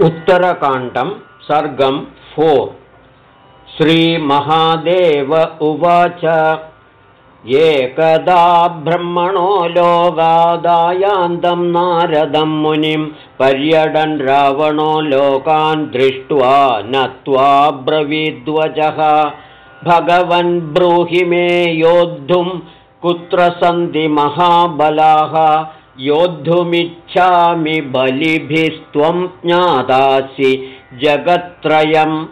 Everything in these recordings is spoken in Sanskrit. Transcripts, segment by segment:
उत्तरकाण्डं सर्गं फोर्। श्रीमहादेव उवाच। एकदा ब्रह्मणो लोगादायान्तं नारदं मुनिं पर्यटन् रावणो लोकान् दृष्ट्वा नत्वा ब्रवीद्वजः। भगवन् ब्रूहि मे योद्धुं कुत्र सन्ति महाबलाः योद्धुमिच्छामि बलिभिस्त्वं ज्ञादासि जगत्त्रयम्।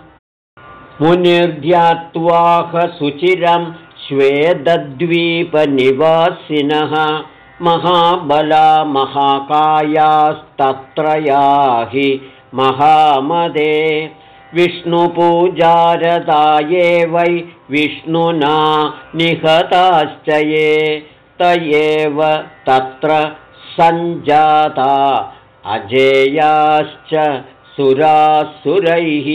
मुनिर्ध्यात्वाहसुचिरं श्वेदद्वीपनिवासिनः महाबला महाकायास्तत्रया हि महामदे। विष्णुपूजारदाये वै विष्णुना निहताश्च ये। त एव तत्र सञ्जाता। अजेयाश्च सुरासुरैः।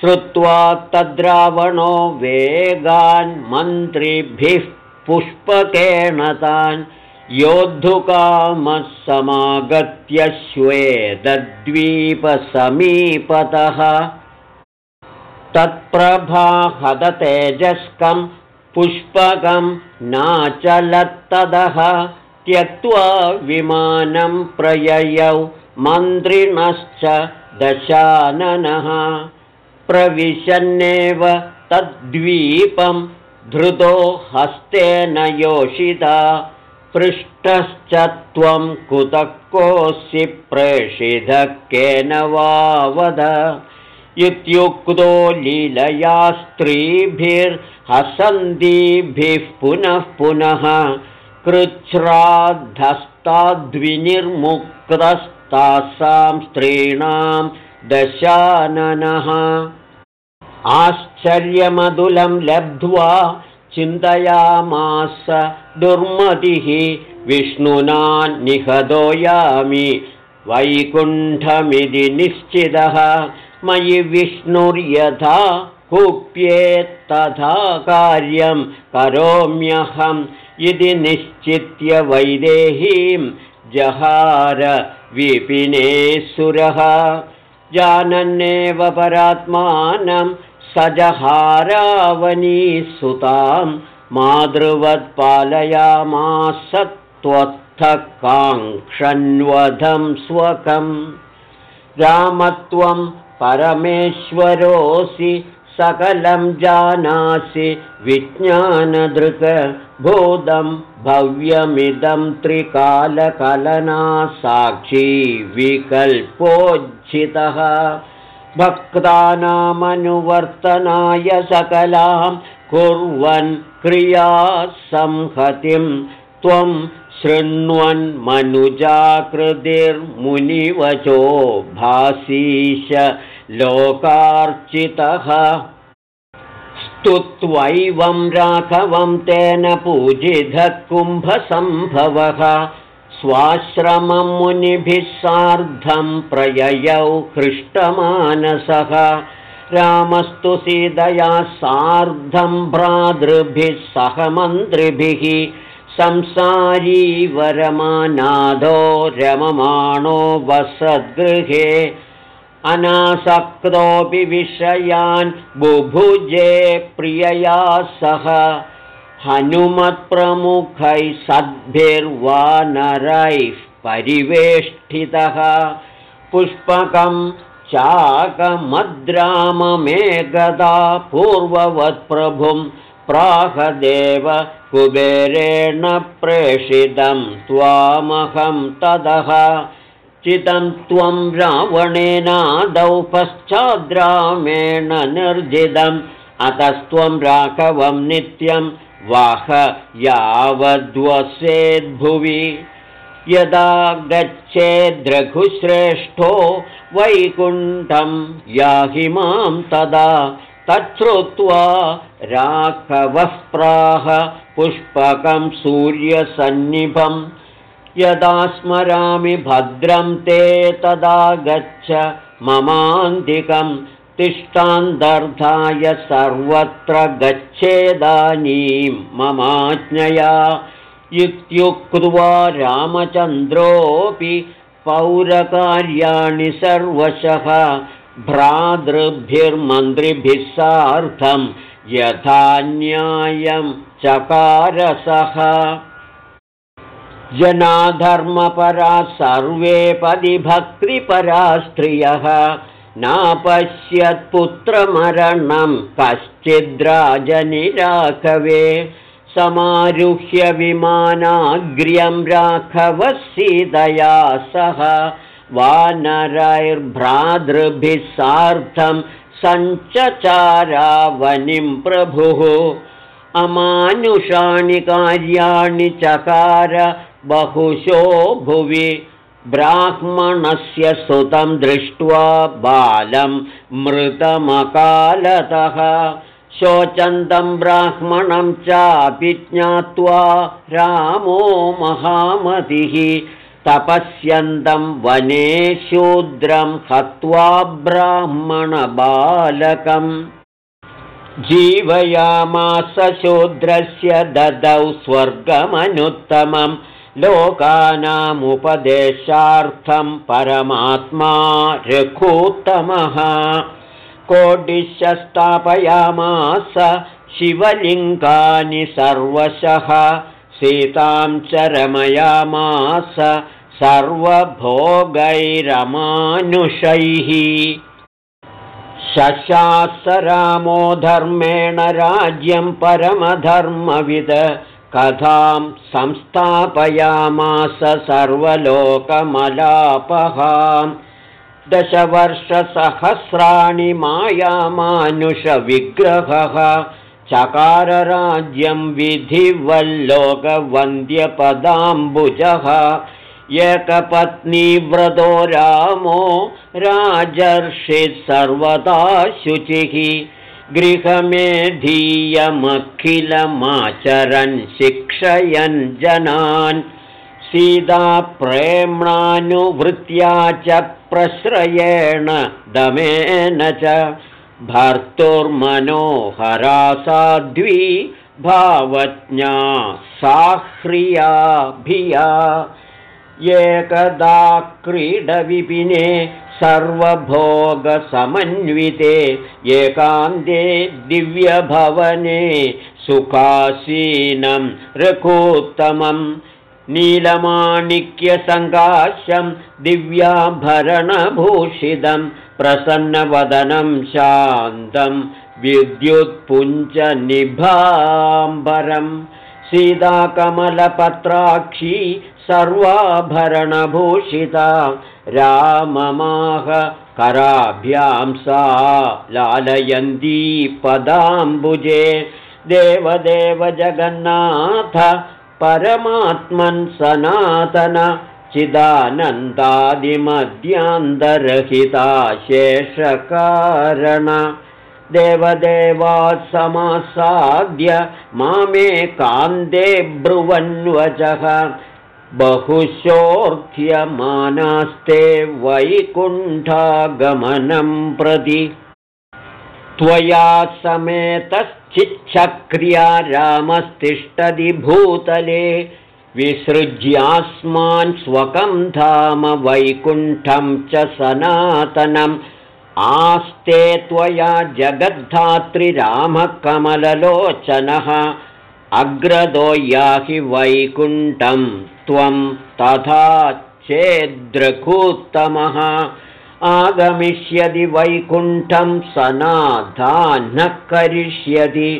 श्रुत्वा तद्रावणो वेगान् मन्त्रिभिः पुष्पकेण तान् योद्धुकामः समागत्य श्वेदद्वीपसमीपतः तत्प्रभाहदतेजस्कं पुष्पकं नाचलत्तदः त्यक्त्वा विमानं प्रययौ मन्त्रिणश्च दशाननः। प्रविशन्नेव तद्वीपं धृतो हस्तेन योषिता। पृष्टश्च त्वं कुतः कोऽसि प्रेषितः केन वा वद इत्युक्तो लीलया स्त्रीभिर्हसन्तीभिः पुनः पुनः कृच्छ्राद्धस्ताद्विनिर्मुक्तस्तासां स्त्रीणां दशाननः। आश्चर्यमधुलं लब्ध्वा चिन्तयामास दुर्मतिः विष्णुना निहतो यामि। वैकुण्ठमिति निश्चितः मयि विष्णुर्यथा कुप्येत्तथा कार्यं करोम्यहम् इति निश्चित्य वैदेहीं जहार विपिने सुरः। जानन्नेव परात्मानं स जहारावनीसुतां मातृवत्पालयामास त्वत्थः काङ्क्षन्वधं स्वकम्। रामत्वं परमेश्वरोऽसि सकलं जानासि विज्ञानदृक् भूतं भव्यमिदं त्रिकालकलना साक्षी विकल्पोज्झितः भक्तानामनुवर्तनाय सकलां कुर्वन् क्रियासंहतिं त्वं शृण्वन्मनुजाकृतिर्मुनिवचो भासीश लोकार्चितः। स्तुत्वैवं राघवं तेन पूजितः कुम्भसम्भवः। स्वाश्रमं मुनिभिः सार्धं प्रययौ हृष्टमानसः। रामस्तु सीतया सार्धं भ्रातृभिः सह मन्त्रिभिः। संसारी वरमानादो रममाणो वसद्गृहे अनासक्तोऽपि विषयान् बुभुजे प्रियया सह। हनुमत्प्रमुखैः सद्भिर्वानरैः परिवेष्टितः। पुष्पकं चाकमद्राममेकदा पूर्ववत्प्रभुं प्राहदेव कुबेरेण प्रेषितं त्वामहं तदः चितं त्वं रावणेनादौ पश्चाद्रामेण निर्जितम् अतस्त्वं राघवं नित्यं वाह यावद्वसेद्भुवि। यदा गच्छेद्रघुश्रेष्ठो वैकुण्ठं याहि मां तदा तच्छ्रुत्वा राघवः प्राह पुष्पकं सूर्यसन्निभम् यदा स्मरामि भद्रं ते तदा गच्छ ममान्तिकं तिष्ठान्तर्धाय सर्वत्र गच्छेदानीं ममाज्ञया इत्युक्त्वा रामचन्द्रोऽपि पौरकार्याणि सर्वशः भ्रातृभिर्मन्त्रिभिः सार्धं यथा न्यायं चकारसः जनाधर्मपरा सर्वे पदिभक्तिपरा स्त्रियः। नापश्यत्पुत्रमरणं कश्चिद्राजनिराघवे समारुह्य विमानाग्र्यं राघवः सीतया सह। वानरैर्भ्रातृभिः सार्धं सञ्चचारावनिं प्रभुः। अमानुषाणि कार्याणि चकार बहुशो भुवि ब्राह्मणस्य सुतं दृष्ट्वा बालं मृतमकालतः। शोचन्तं ब्राह्मणं चापि ज्ञात्वा रामो महामतिः। तपस्यन्तं वने शूद्रं हत्वा ब्राह्मणबालकम् जीवयामास शूद्रस्य ददौ स्वर्गमनुत्तमम् लोकानामुपदेशार्थं परमात्मा रघूत्तमः। कोडिश स्थापयामास शिवलिङ्गानि सर्वशः। सीतां च रमयामास सर्वभोगैरमानुषैः। शशासरामो धर्मेण राज्यं परमधर्मविद कथां संस्थापयामास सर्वलोकमलापहां दशवर्षसहस्राणि मायामानुषविग्रहः चकारराज्यं विधिवल्लोकवन्द्यपदाम्बुजः एकपत्नीव्रतो रामो राजर्षिः सर्वदा शुचिः गृहमेधीयमखिलमाचरन् शिक्षयन् जनान्। सीताप्रेम्णानुवृत्त्या च प्रश्रयेण दमेन च। भर्तुर्मनोहरा साध्वी भावज्ञा साह्रिया भिया एकदा क्रीडविपिने सर्वभोगसमन्विते एकान्ते दिव्यभवने सुखासीनं रघोत्तमं नीलमाणिक्यसङ्काशं दिव्याभरणभूषितं प्रसन्नवदनं शान्तं विद्युत्पुञ्जनिभाम्बरं सीताकमलपत्राक्षी सर्वाभरणभूषिता। राममाह कराभ्यां सा लालयन्ती पदाम्बुजे। देवदेव जगन्नाथ परमात्मन् सनातन चिदानन्दादिमद्यान्तरहिता शेषकारण। देवदेवा समासाद्य मामे कान्ते ब्रुवन्वचः बहुशोऽर्थ्यमानास्ते वैकुण्ठागमनं प्रति त्वया समेतश्चिच्छक्रिया रामस्तिष्ठति भूतले विसृज्यास्मान् स्वकं धाम वैकुण्ठं च सनातनम्। आस्ते त्वया जगद्धात्रिरामकमललोचनः अग्रदो याहि वैकुण्ठं त्वं तथा चेद्रघूत्तमः आगमिष्यति वैकुण्ठं सनाधानः करिष्यति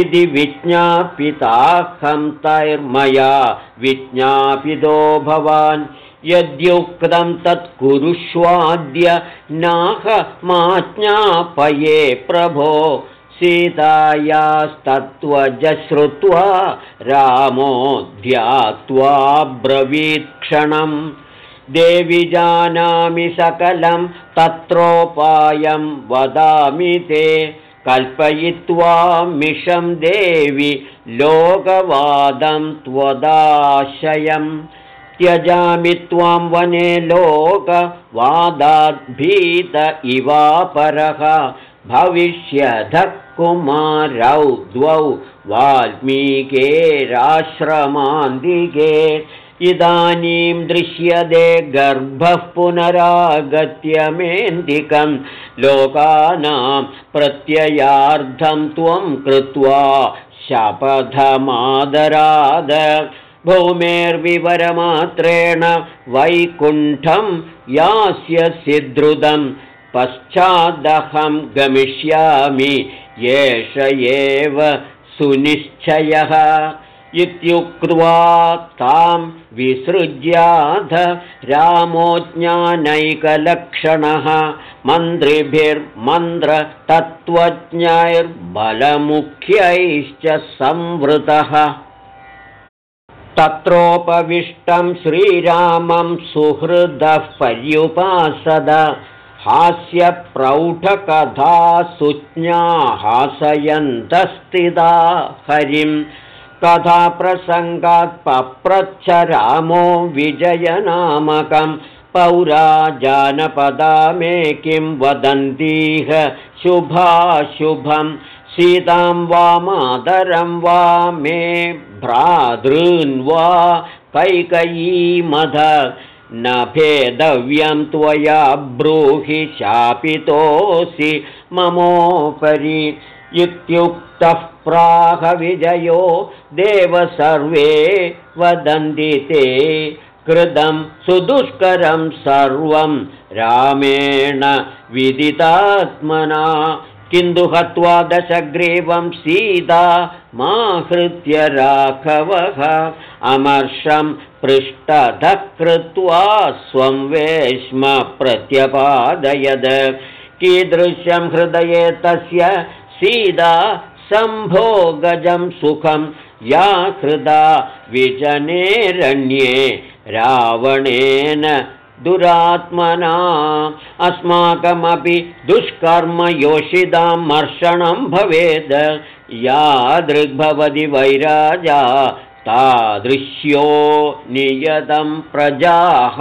इति विज्ञापिताहं तैर्मया विज्ञापितो भवान्। यद्युक्तं तत् कुरुष्वाद्य नाहमाज्ञापये प्रभो सीतायास्तत्त्वजश्रुत्वा रामो ध्यात्वा ब्रवीत्क्षणम्। देवि जानामि सकलं तत्रोपायं वदामि ते। कल्पयित्वा मिषं देवि लोकवादं त्वदाशयम्। त्यजामि त्वां वने लोकवादाद्भीत इवापरः भविष्यधः कुमारौ द्वौ वाल्मीकेराश्रमान्तिके इदानीं दृश्यते गर्भः पुनरागत्य मेन्दिकं लोकानां प्रत्ययार्धं त्वं कृत्वा शपथमादराद। भूमेर्विवरमात्रेण वैकुण्ठं यास्यसि द्रुतं पश्चादहं गमिष्यामि एष एव सुनिश्चयः। इत्युक्त्वा तां विसृज्याध रामोज्ञानैकलक्षणः। मन्त्रिभिर्मन्त्रतत्त्वज्ञैर्बलमुख्यैश्च संवृतः। तत्रोपविष्टं श्रीरामं सुहृदः पर्युपासद हास्यप्रौढकथा सुज्ञाहासयन्तस्थिता हरिं कथाप्रसङ्गात् पप्रच्छ रामो विजयनामकं पौरा जानपदा मे किं वदन्तीह शुभाशुभम्। सीतां वा मातरं वा मे भ्रातॄन्वा कैकयीमध न भेदव्यं त्वया ब्रूहि शापितोऽसि ममोपरि। इत्युक्तः प्राहविजयो देव सर्वे वदन्ति ते। कृतं सुदुष्करं सर्वं रामेण विदितात्मना। किन्तु हत्वा दशग्रीवं सीता माहृत्य राघवः अमर्षं पृष्ठतः कृत्वा स्वं वेश्म प्रत्यपादयद कीदृशं हृदये तस्य सीता सम्भोगजं सुखं। या हृदा विजनेरण्ये रावणेन दुरात्मना। अस्माकमपि दुष्कर्म योषितां मर्षणं भवेद्। यादृग्भवति वैराजा तादृश्यो नियतं प्रजाः।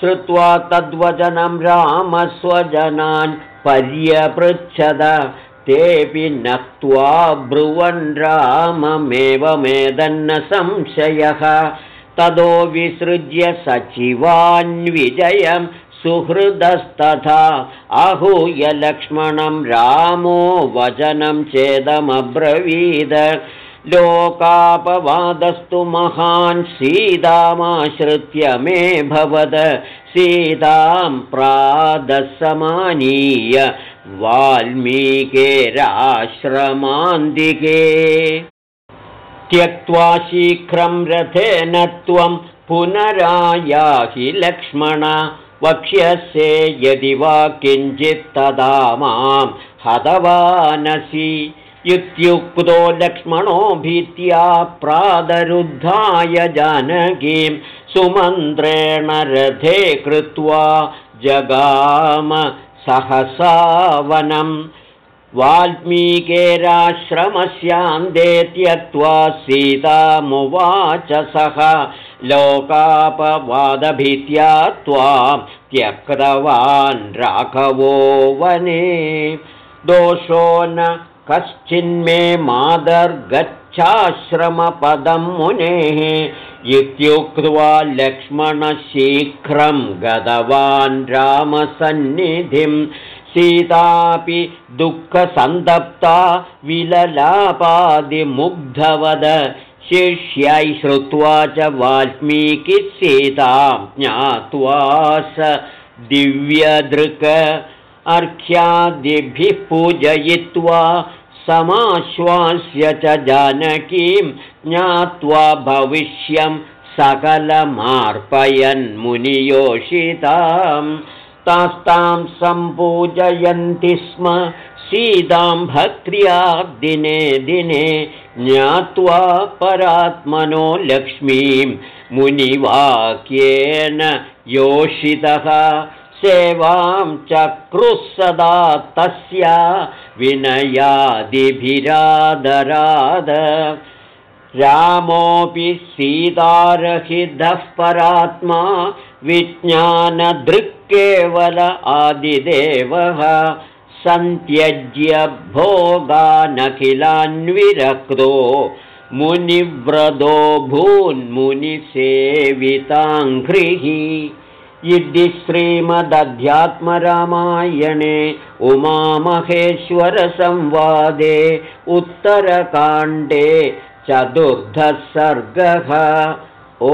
श्रुत्वा तद्वचनं रामस्वजनान् पर्यपृच्छद। तेऽपि नक्त्वा ब्रुवन् राममेवमेदन्न संशयः। तदो विसृज्य सचिवान्विजयं सुहृदस्तथा। आहूय लक्ष्मणं रामो वचनं चेदमब्रवीद लोकापवादस्तु महान् सीतामाश्रित्य मे भवद। सीतां प्रादसमानीय वाल्मीकेराश्रमान्तिके त्यक्त्वा शीघ्रं रथेन त्वं पुनरायाहि लक्ष्मण। वक्ष्यसे यदि वा किञ्चित् तदा मां हतवानसि इत्युक्तो लक्ष्मणो भीत्या प्रादरुद्धाय जानकीं सुमन्त्रेण रथे कृत्वा जगाम सहसावनम् वाल्मीकेराश्रमस्यान्दे त्यक्त्वा सीतामुवाच सः लोकापवादभीत्या त्वां त्यक्तवान् राघवो वने। दोषो न कश्चिन्मे मादर्गच्छाश्रमपदं मुनेः इत्युक्त्वा लक्ष्मणशीघ्रं गतवान् रामसन्निधिम् सीतापि दुःखसन्तप्ता विललापादिमुग्धवद। शिष्यै श्रुत्वा च वाल्मीकिः सीतां ज्ञात्वा स दिव्यदृक् अर्घ्यादिभिः पूजयित्वा समाश्वास्य च जानकीं ज्ञात्वा भविष्यं सकलमार्पयन्मुनियोषिताम्। तास्तां सम्पूजयन्ति स्म सीतां भक्त्या दिने दिने ज्ञात्वा परात्मनो लक्ष्मीं मुनिवाक्येन योषितः सेवां चक्रुः सदा तस्या विनयादिभिरादराद। रामोऽपि सीतारहितः परात्मा विज्ञानदृक्केवल आदिदेवः सन्त्यज्य भोगानखिलान्विरक्तो मुनिव्रतो भून्मुनिसेविताङ्घ्रिः इति श्रीमदध्यात्मरामायणे उमामहेश्वरसंवादे उत्तरकाण्डे चतुर्थः सर्गः ओ